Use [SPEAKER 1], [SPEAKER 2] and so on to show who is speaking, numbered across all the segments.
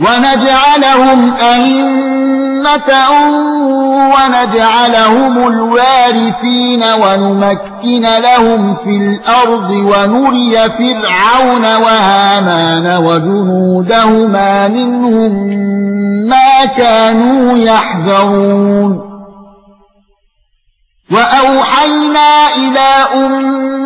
[SPEAKER 1] ونجعلهم أئمة ونجعلهم الوارثين ونمكن لهم في الأرض ونري فرعون وهامان وجنودهما منهم ما كانوا يحذرون. وأوحينا إلى أم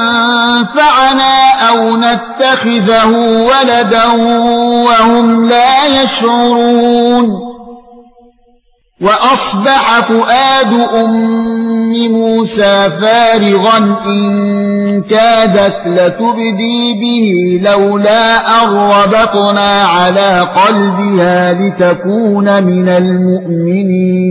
[SPEAKER 1] ينفعنا أو نتخذه ولدا وهم لا يشعرون. وأصبح فؤاد أم موسى فارغا إن كادت لتبدي به لولا أن ربطنا على قلبها لتكون من المؤمنين.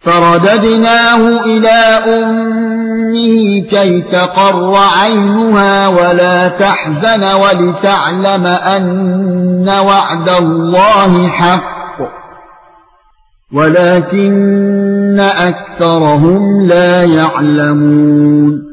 [SPEAKER 1] فرددناه إلى أمه كي تقر عينها ولا تحزن ولتعلم أن وعد الله حق ولكن أكثرهم لا يعلمون